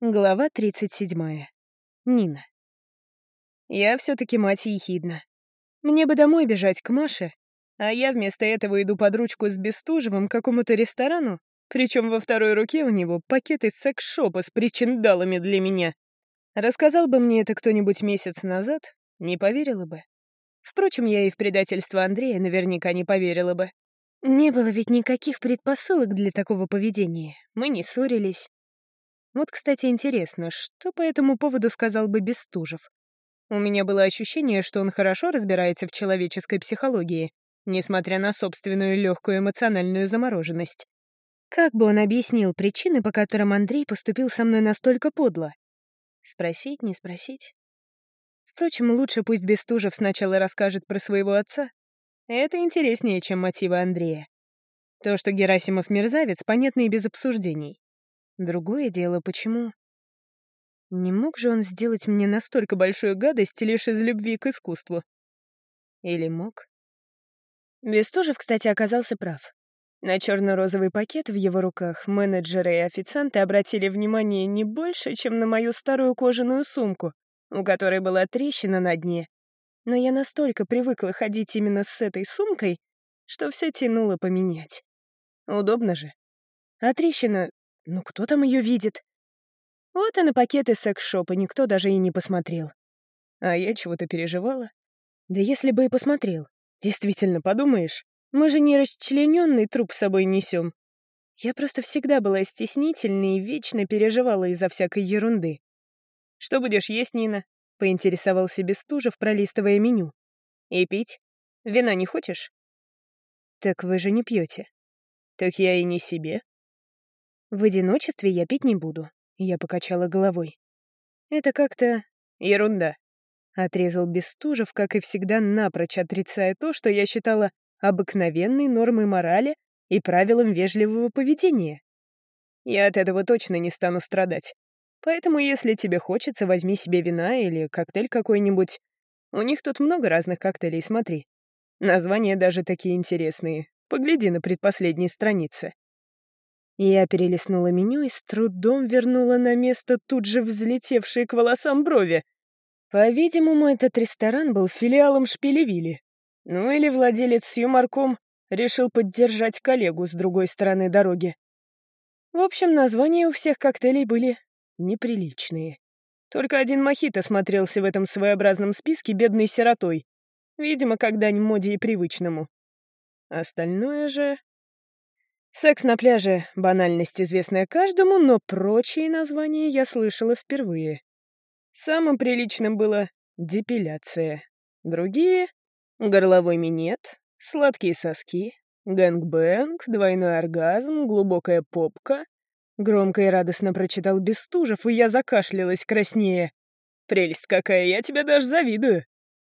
Глава 37. Нина. Я все таки мать ехидна. Мне бы домой бежать к Маше, а я вместо этого иду под ручку с Бестужевым к какому-то ресторану, причем во второй руке у него пакет из секс-шопа с причиндалами для меня. Рассказал бы мне это кто-нибудь месяц назад, не поверила бы. Впрочем, я и в предательство Андрея наверняка не поверила бы. Не было ведь никаких предпосылок для такого поведения. Мы не ссорились, вот, кстати, интересно, что по этому поводу сказал бы Бестужев? У меня было ощущение, что он хорошо разбирается в человеческой психологии, несмотря на собственную легкую эмоциональную замороженность. Как бы он объяснил причины, по которым Андрей поступил со мной настолько подло? Спросить, не спросить? Впрочем, лучше пусть Бестужев сначала расскажет про своего отца. Это интереснее, чем мотивы Андрея. То, что Герасимов мерзавец, понятно и без обсуждений. Другое дело, почему? Не мог же он сделать мне настолько большую гадость лишь из любви к искусству? Или мог? Бестужев, кстати, оказался прав. На черно-розовый пакет в его руках менеджеры и официанты обратили внимание не больше, чем на мою старую кожаную сумку, у которой была трещина на дне. Но я настолько привыкла ходить именно с этой сумкой, что все тянуло поменять. Удобно же. А трещина ну кто там ее видит? Вот и на пакеты секс-шопа никто даже и не посмотрел. А я чего-то переживала. Да если бы и посмотрел. Действительно, подумаешь, мы же не расчлененный труп с собой несем. Я просто всегда была стеснительной и вечно переживала из-за всякой ерунды. «Что будешь есть, Нина?» — поинтересовался Бестужев, пролистывая меню. «И пить? Вина не хочешь?» «Так вы же не пьете. «Так я и не себе», в одиночестве я пить не буду. Я покачала головой. Это как-то... ерунда. Отрезал Бестужев, как и всегда, напрочь отрицая то, что я считала обыкновенной нормой морали и правилом вежливого поведения. Я от этого точно не стану страдать. Поэтому, если тебе хочется, возьми себе вина или коктейль какой-нибудь. У них тут много разных коктейлей, смотри. Названия даже такие интересные. Погляди на предпоследней странице. Я перелистнула меню и с трудом вернула на место тут же взлетевшие к волосам брови. По-видимому, этот ресторан был филиалом Шпилевили. Ну или владелец юморком решил поддержать коллегу с другой стороны дороги. В общем, названия у всех коктейлей были неприличные. Только один мохито смотрелся в этом своеобразном списке бедной сиротой. Видимо, дань моде и привычному. Остальное же... Секс на пляже — банальность, известная каждому, но прочие названия я слышала впервые. Самым приличным было депиляция. Другие — горловой минет, сладкие соски, гэнг-бэнг, двойной оргазм, глубокая попка. Громко и радостно прочитал Бестужев, и я закашлялась краснее. Прелесть какая, я тебя даже завидую.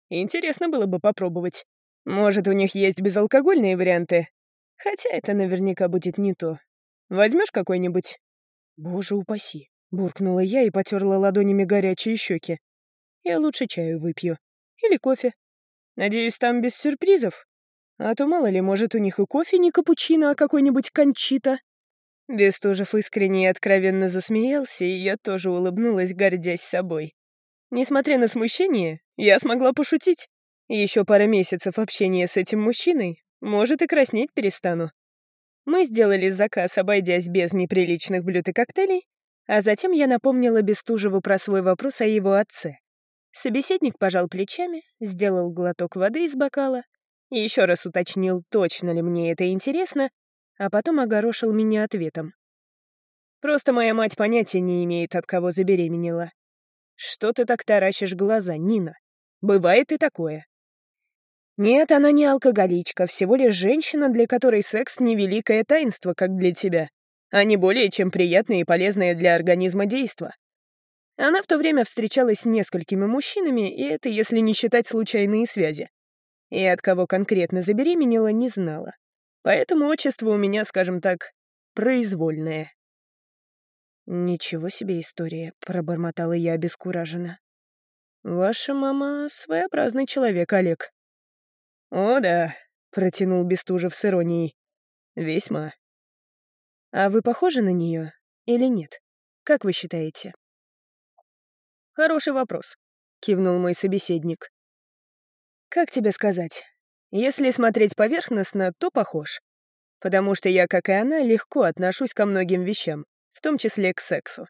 Интересно было бы попробовать. Может, у них есть безалкогольные варианты, Хотя это наверняка будет не то. Возьмешь какой-нибудь?» «Боже упаси!» — буркнула я и потерла ладонями горячие щеки. «Я лучше чаю выпью. Или кофе. Надеюсь, там без сюрпризов? А то мало ли, может, у них и кофе не капучино, а какой-нибудь кончита». Бестужев искренне и откровенно засмеялся, и я тоже улыбнулась, гордясь собой. Несмотря на смущение, я смогла пошутить. Еще пара месяцев общения с этим мужчиной может, и краснеть перестану. Мы сделали заказ, обойдясь без неприличных блюд и коктейлей, а затем я напомнила Бестужеву про свой вопрос о его отце. Собеседник пожал плечами, сделал глоток воды из бокала, еще раз уточнил, точно ли мне это интересно, а потом огорошил меня ответом. «Просто моя мать понятия не имеет, от кого забеременела. Что ты так таращишь глаза, Нина? Бывает и такое. Нет, она не алкоголичка, всего лишь женщина, для которой секс — не великое таинство, как для тебя, а не более чем приятное и полезное для организма действо. Она в то время встречалась с несколькими мужчинами, и это если не считать случайные связи. И от кого конкретно забеременела, не знала. Поэтому отчество у меня, скажем так, произвольное. «Ничего себе история», — пробормотала я обескураженно. «Ваша мама — своеобразный человек, Олег», «О да», — протянул Бестужев с иронией. «Весьма». «А вы похожи на нее или нет?» Как вы считаете? Хороший вопрос, кивнул мой собеседник. Как тебе сказать? Если смотреть поверхностно, то похож. Потому что я, как и она, легко отношусь ко многим вещам, в том числе к сексу.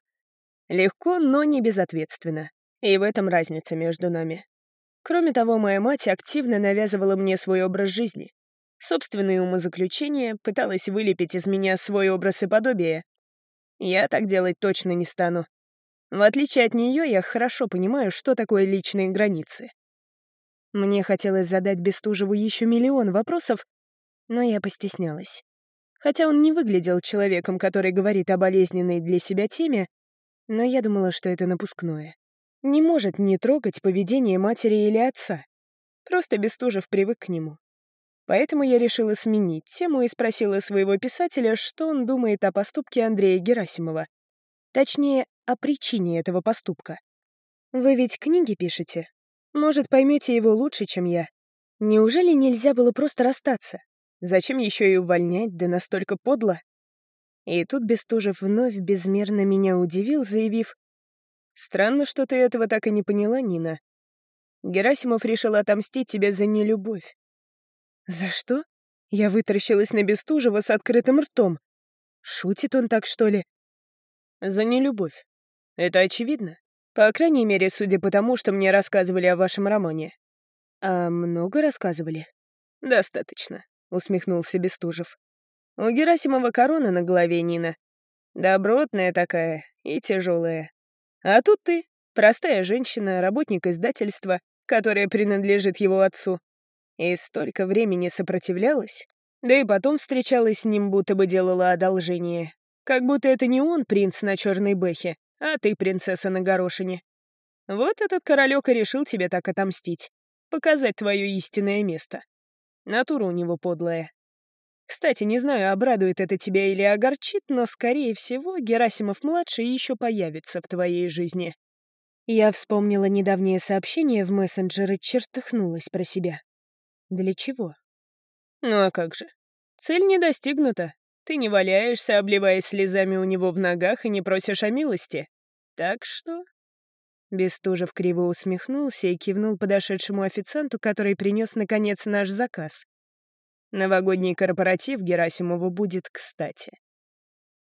Легко, но не безответственно. И в этом разница между нами. Кроме того, моя мать активно навязывала мне свой образ жизни. Собственные умозаключения пыталась вылепить из меня свой образ и подобие. Я так делать точно не стану. В отличие от нее, я хорошо понимаю, что такое личные границы. Мне хотелось задать Бестужеву еще миллион вопросов, но я постеснялась. Хотя он не выглядел человеком, который говорит о болезненной для себя теме, но я думала, что это напускное. Не может не трогать поведение матери или отца. Просто Бестужев привык к нему. Поэтому я решила сменить тему и спросила своего писателя, что он думает о поступке Андрея Герасимова. Точнее, о причине этого поступка. «Вы ведь книги пишете? Может, поймете его лучше, чем я? Неужели нельзя было просто расстаться? Зачем еще и увольнять, да настолько подло?» И тут Бестужев вновь безмерно меня удивил, заявив, «Странно, что ты этого так и не поняла, Нина. Герасимов решил отомстить тебе за нелюбовь». «За что?» Я вытаращилась на Бестужева с открытым ртом. Шутит он так, что ли? «За нелюбовь. Это очевидно. По крайней мере, судя по тому, что мне рассказывали о вашем романе». «А много рассказывали?» «Достаточно», — усмехнулся Бестужев. У Герасимова корона на голове Нина. Добротная такая и тяжелая. А тут ты, простая женщина, работник издательства, которая принадлежит его отцу. И столько времени сопротивлялась, да и потом встречалась с ним, будто бы делала одолжение. Как будто это не он принц на черной бэхе, а ты принцесса на горошине. Вот этот королек и решил тебе так отомстить. Показать твое истинное место. Натура у него подлая. Кстати, не знаю, обрадует это тебя или огорчит, но, скорее всего, Герасимов-младший еще появится в твоей жизни. Я вспомнила недавнее сообщение в мессенджер и чертыхнулась про себя. Для чего? Ну а как же? Цель не достигнута. Ты не валяешься, обливаясь слезами у него в ногах и не просишь о милости. Так что... Бестужев криво усмехнулся и кивнул подошедшему официанту, который принес, наконец, наш заказ. Новогодний корпоратив Герасимову будет кстати.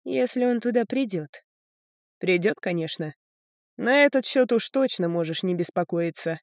Если он туда придет. Придет, конечно. На этот счет уж точно можешь не беспокоиться.